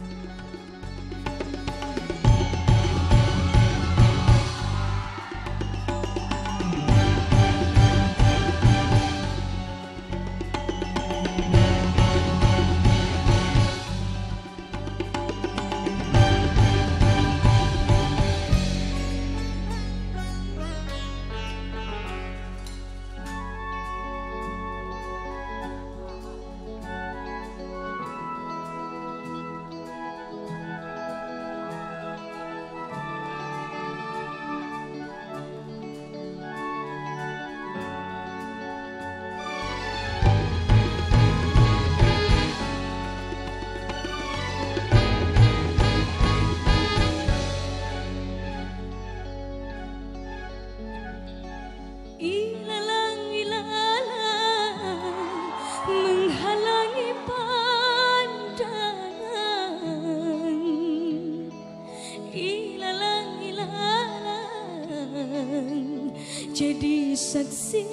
Música saksi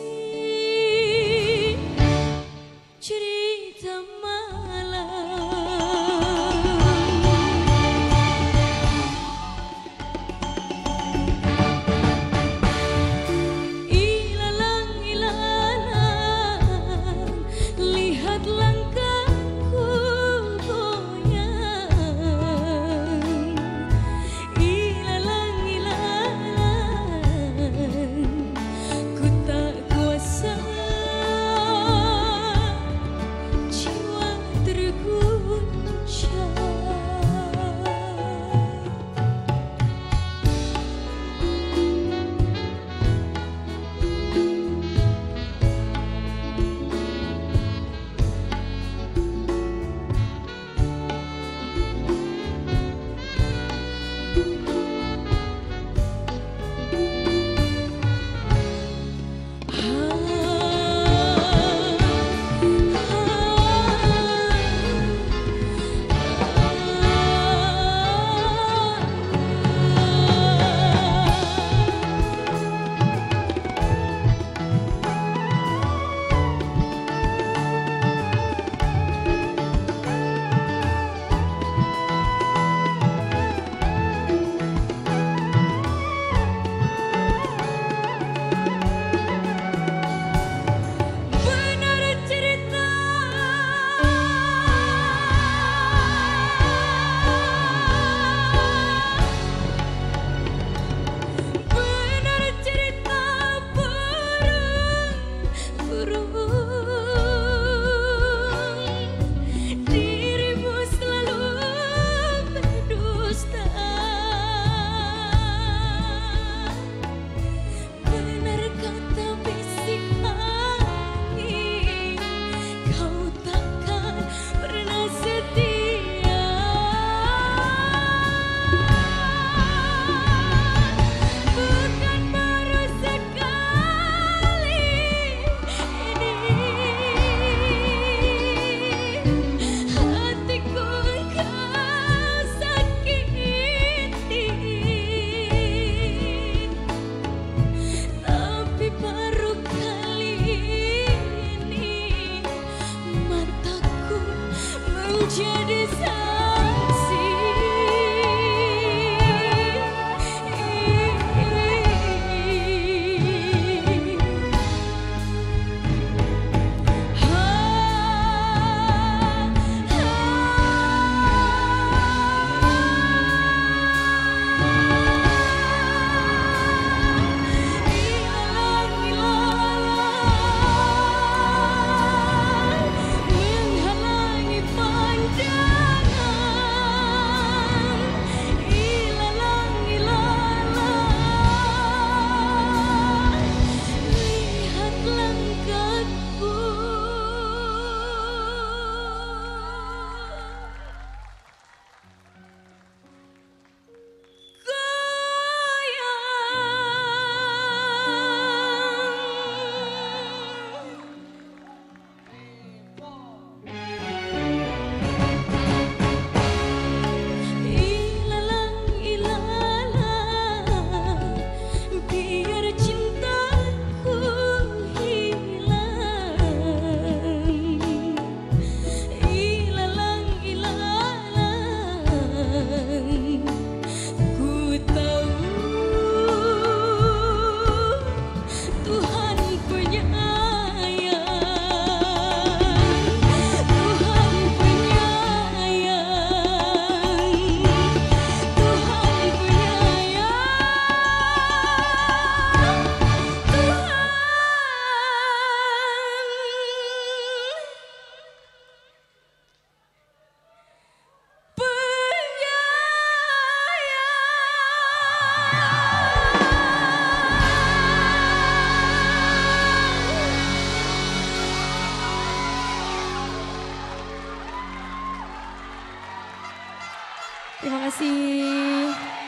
是。